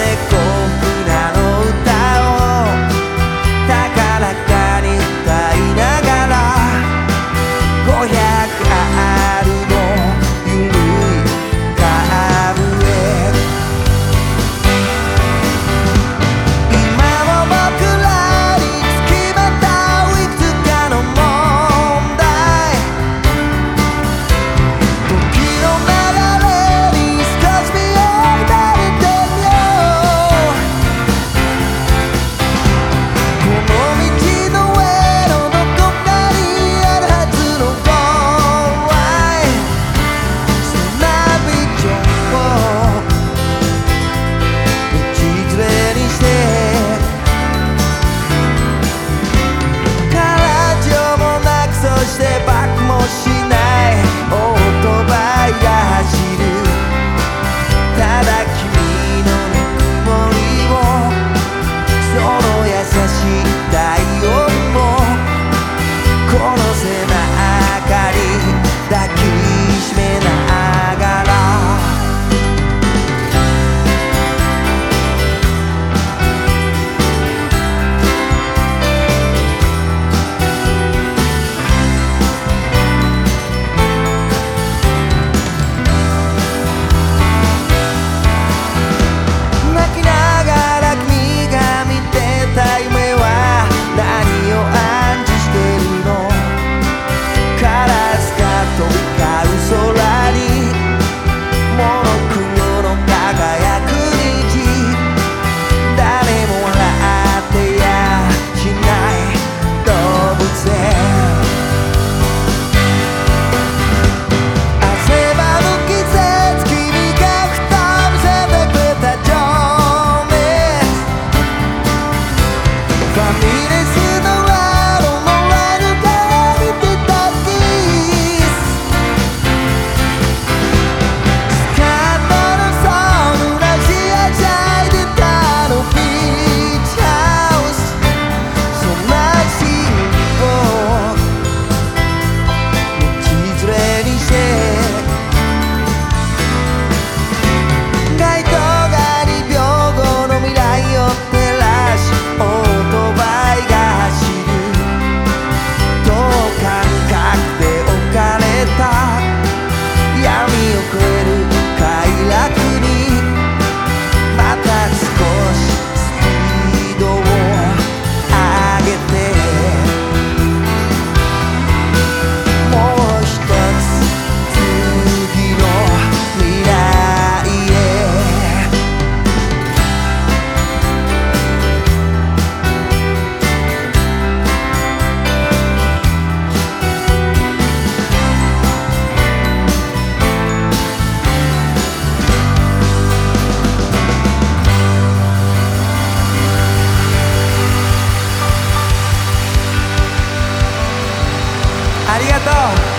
seco. ありがとう